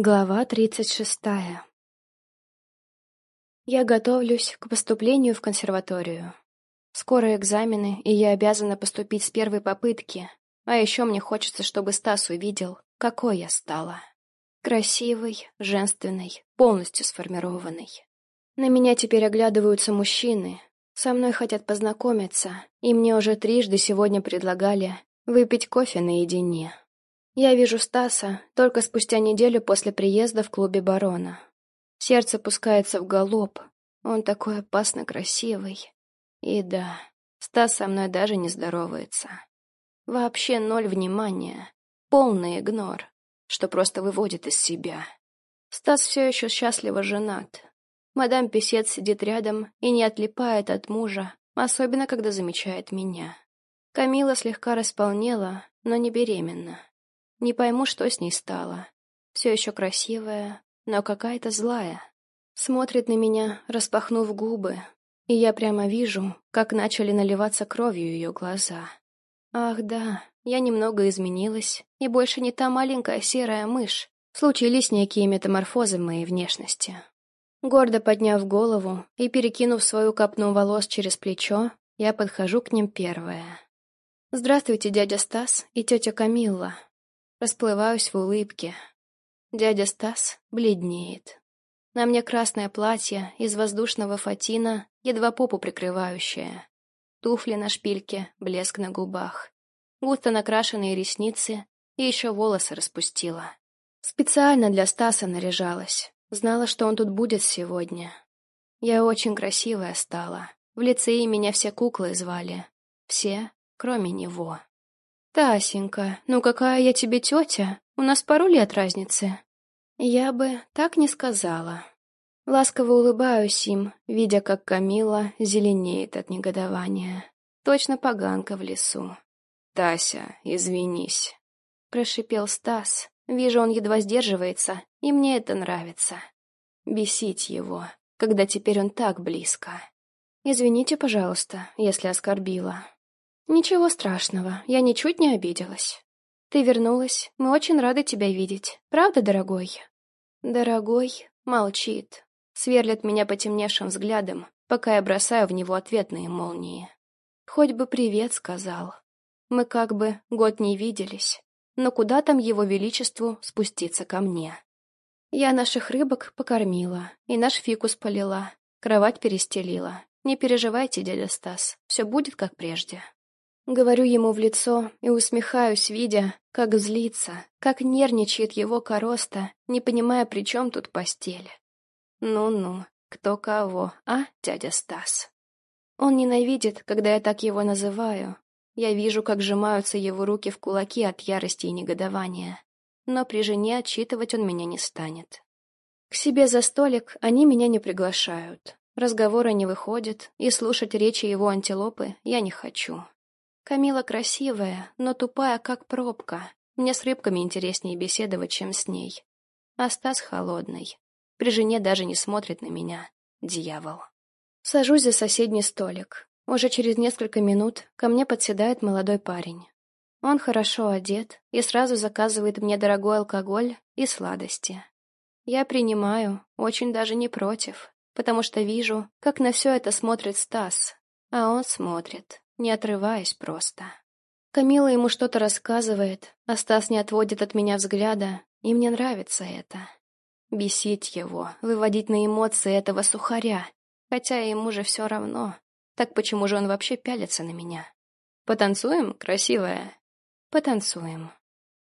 Глава тридцать шестая Я готовлюсь к поступлению в консерваторию. Скоро экзамены, и я обязана поступить с первой попытки, а еще мне хочется, чтобы Стас увидел, какой я стала. Красивой, женственной, полностью сформированной. На меня теперь оглядываются мужчины, со мной хотят познакомиться, и мне уже трижды сегодня предлагали выпить кофе наедине. Я вижу Стаса только спустя неделю после приезда в клубе барона. Сердце пускается в галоп. Он такой опасно красивый. И да, Стас со мной даже не здоровается. Вообще ноль внимания. Полный игнор, что просто выводит из себя. Стас все еще счастливо женат. Мадам Песет сидит рядом и не отлипает от мужа, особенно когда замечает меня. Камила слегка располнела, но не беременна. Не пойму, что с ней стало. Все еще красивая, но какая-то злая. Смотрит на меня, распахнув губы, и я прямо вижу, как начали наливаться кровью ее глаза. Ах да, я немного изменилась, и больше не та маленькая серая мышь. Случились некие метаморфозы в моей внешности. Гордо подняв голову и перекинув свою копну волос через плечо, я подхожу к ним первая. «Здравствуйте, дядя Стас и тетя Камилла», Расплываюсь в улыбке. Дядя Стас бледнеет. На мне красное платье из воздушного фатина, едва попу прикрывающее. Туфли на шпильке, блеск на губах. Густо накрашенные ресницы и еще волосы распустила. Специально для Стаса наряжалась. Знала, что он тут будет сегодня. Я очень красивая стала. В лицее меня все куклы звали. Все, кроме него. «Тасенька, ну какая я тебе тетя? У нас пару лет разницы». Я бы так не сказала. Ласково улыбаюсь им, видя, как Камила зеленеет от негодования. Точно поганка в лесу. «Тася, извинись», — прошипел Стас. Вижу, он едва сдерживается, и мне это нравится. Бесить его, когда теперь он так близко. «Извините, пожалуйста, если оскорбила». «Ничего страшного, я ничуть не обиделась. Ты вернулась, мы очень рады тебя видеть. Правда, дорогой?» «Дорогой» молчит, сверлит меня потемневшим взглядом, пока я бросаю в него ответные молнии. Хоть бы привет сказал. Мы как бы год не виделись, но куда там его величеству спуститься ко мне? Я наших рыбок покормила, и наш фикус полила, кровать перестелила. Не переживайте, дядя Стас, все будет как прежде. Говорю ему в лицо и усмехаюсь, видя, как злится, как нервничает его короста, не понимая, при чем тут постель. Ну-ну, кто кого, а, дядя Стас? Он ненавидит, когда я так его называю. Я вижу, как сжимаются его руки в кулаки от ярости и негодования. Но при жене отчитывать он меня не станет. К себе за столик они меня не приглашают. Разговора не выходит, и слушать речи его антилопы я не хочу. Камила красивая, но тупая, как пробка. Мне с рыбками интереснее беседовать, чем с ней. А Стас холодный. При жене даже не смотрит на меня. Дьявол. Сажусь за соседний столик. Уже через несколько минут ко мне подседает молодой парень. Он хорошо одет и сразу заказывает мне дорогой алкоголь и сладости. Я принимаю, очень даже не против, потому что вижу, как на все это смотрит Стас, а он смотрит, не отрываясь просто. Камила ему что-то рассказывает, а Стас не отводит от меня взгляда, и мне нравится это. Бесить его, выводить на эмоции этого сухаря, хотя ему же все равно. Так почему же он вообще пялится на меня? Потанцуем, красивая? Потанцуем.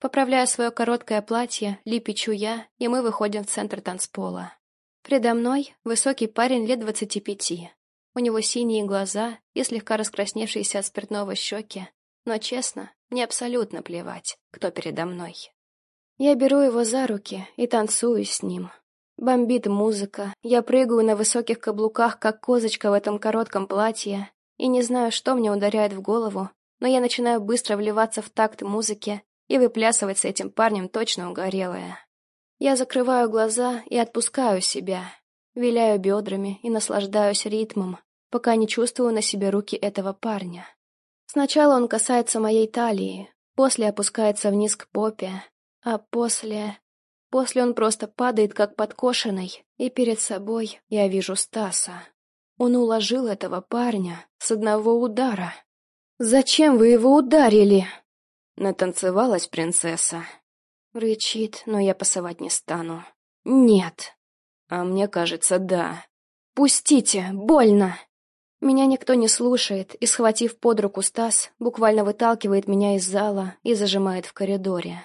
Поправляя свое короткое платье, липичу я, и мы выходим в центр танцпола. Предо мной высокий парень лет двадцати пяти. У него синие глаза и слегка раскрасневшиеся от спиртного щеки, но, честно, мне абсолютно плевать, кто передо мной. Я беру его за руки и танцую с ним. Бомбит музыка, я прыгаю на высоких каблуках, как козочка в этом коротком платье, и не знаю, что мне ударяет в голову, но я начинаю быстро вливаться в такт музыки и выплясывать с этим парнем точно угорелая. Я закрываю глаза и отпускаю себя, Виляю бедрами и наслаждаюсь ритмом, пока не чувствую на себе руки этого парня. Сначала он касается моей талии, после опускается вниз к попе, а после... После он просто падает, как подкошенный, и перед собой я вижу Стаса. Он уложил этого парня с одного удара. «Зачем вы его ударили?» Натанцевалась принцесса. Рычит, но я пасовать не стану. «Нет». А мне кажется, да. «Пустите! Больно!» Меня никто не слушает, и, схватив под руку Стас, буквально выталкивает меня из зала и зажимает в коридоре.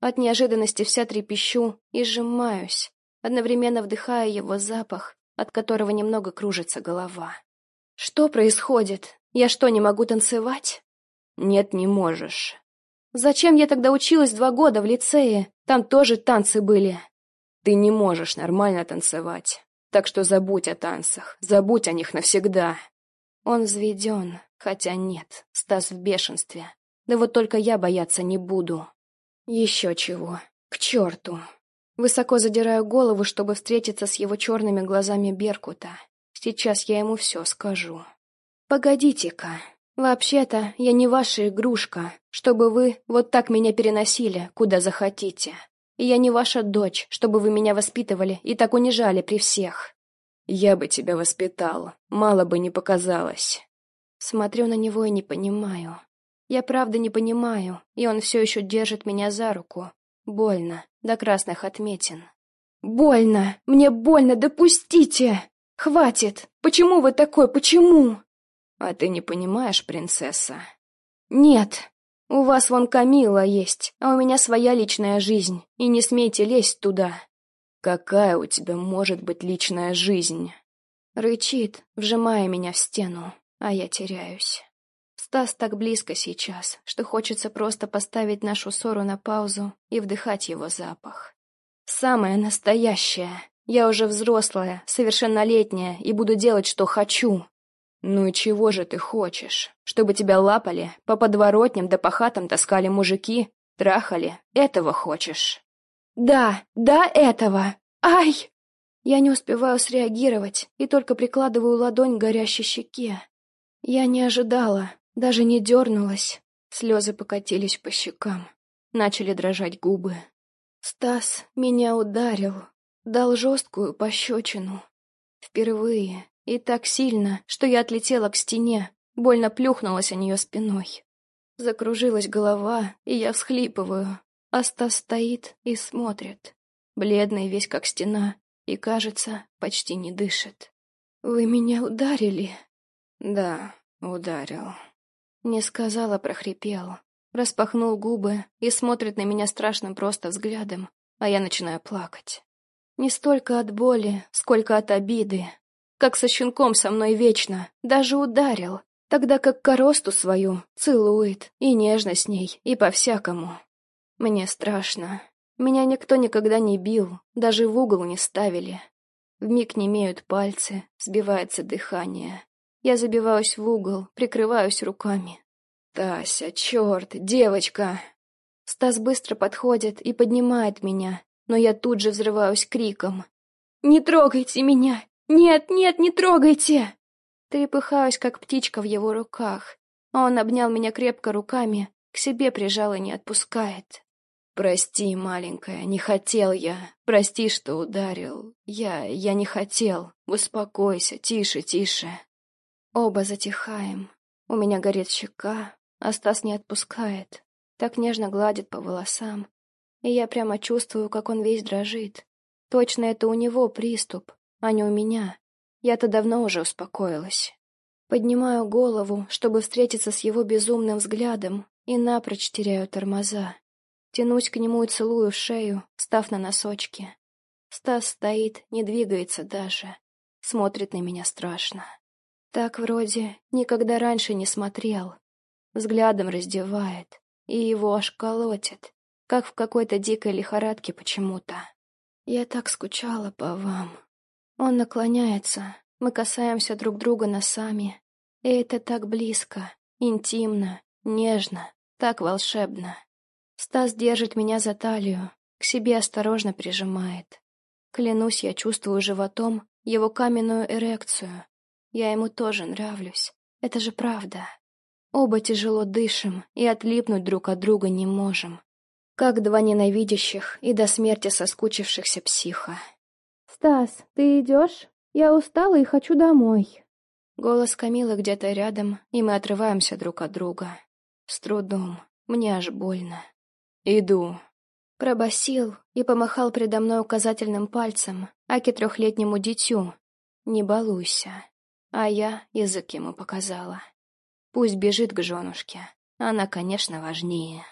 От неожиданности вся трепещу и сжимаюсь, одновременно вдыхая его запах, от которого немного кружится голова. «Что происходит? Я что, не могу танцевать?» «Нет, не можешь». «Зачем я тогда училась два года в лицее? Там тоже танцы были». «Ты не можешь нормально танцевать. Так что забудь о танцах, забудь о них навсегда. Он взведен, хотя нет, Стас в бешенстве. Да вот только я бояться не буду. Еще чего. К черту. Высоко задираю голову, чтобы встретиться с его черными глазами Беркута. Сейчас я ему все скажу. Погодите-ка. Вообще-то, я не ваша игрушка, чтобы вы вот так меня переносили, куда захотите. И я не ваша дочь, чтобы вы меня воспитывали и так унижали при всех. Я бы тебя воспитал, мало бы не показалось. Смотрю на него и не понимаю. Я правда не понимаю, и он все еще держит меня за руку. Больно, до красных отметин. «Больно! Мне больно! Допустите! Хватит! Почему вы такой? Почему?» «А ты не понимаешь, принцесса?» «Нет!» У вас вон Камила есть, а у меня своя личная жизнь, и не смейте лезть туда. Какая у тебя может быть личная жизнь? Рычит, вжимая меня в стену, а я теряюсь. Стас так близко сейчас, что хочется просто поставить нашу ссору на паузу и вдыхать его запах. Самое настоящее. Я уже взрослая, совершеннолетняя и буду делать, что хочу. «Ну чего же ты хочешь? Чтобы тебя лапали, по подворотням да по хатам таскали мужики, трахали? Этого хочешь?» «Да, да, этого! Ай!» Я не успеваю среагировать и только прикладываю ладонь к горящей щеке. Я не ожидала, даже не дернулась. Слезы покатились по щекам, начали дрожать губы. Стас меня ударил, дал жесткую пощечину. Впервые и так сильно, что я отлетела к стене, больно плюхнулась о нее спиной. Закружилась голова, и я всхлипываю, а стоит и смотрит, бледный весь как стена, и, кажется, почти не дышит. «Вы меня ударили?» «Да, ударил». Не сказала, прохрипел. Распахнул губы и смотрит на меня страшным просто взглядом, а я начинаю плакать. Не столько от боли, сколько от обиды, как со щенком со мной вечно, даже ударил, тогда как коросту свою целует, и нежно с ней, и по-всякому. Мне страшно. Меня никто никогда не бил, даже в угол не ставили. Вмиг не имеют пальцы, сбивается дыхание. Я забиваюсь в угол, прикрываюсь руками. «Тася, черт, девочка!» Стас быстро подходит и поднимает меня, но я тут же взрываюсь криком. «Не трогайте меня! «Нет, нет, не трогайте!» Трепыхаюсь, как птичка в его руках. Он обнял меня крепко руками, к себе прижал и не отпускает. «Прости, маленькая, не хотел я. Прости, что ударил. Я... я не хотел. Успокойся, тише, тише». Оба затихаем. У меня горит щека, а Стас не отпускает. Так нежно гладит по волосам. И я прямо чувствую, как он весь дрожит. Точно это у него приступ, а не у меня. Я-то давно уже успокоилась. Поднимаю голову, чтобы встретиться с его безумным взглядом, и напрочь теряю тормоза. Тянусь к нему и целую шею, став на носочки. Стас стоит, не двигается даже. Смотрит на меня страшно. Так вроде никогда раньше не смотрел. Взглядом раздевает, и его аж колотит, как в какой-то дикой лихорадке почему-то. Я так скучала по вам. Он наклоняется, мы касаемся друг друга носами, и это так близко, интимно, нежно, так волшебно. Стас держит меня за талию, к себе осторожно прижимает. Клянусь, я чувствую животом его каменную эрекцию. Я ему тоже нравлюсь, это же правда. Оба тяжело дышим и отлипнуть друг от друга не можем. Как два ненавидящих и до смерти соскучившихся психа. «Стас, ты идешь? Я устала и хочу домой». Голос Камилы где-то рядом, и мы отрываемся друг от друга. С трудом. Мне аж больно. «Иду». Пробасил и помахал предо мной указательным пальцем, аки трехлетнему дитю. «Не балуйся». А я язык ему показала. Пусть бежит к женушке. Она, конечно, важнее.